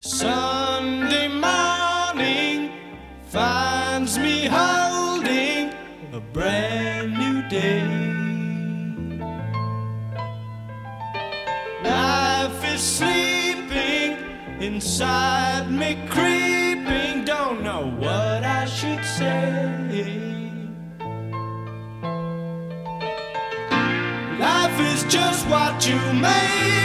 Sunday morning finds me holding a brand new day. Life is sleeping inside me, creeping, don't know what I should say. Life is just what you make.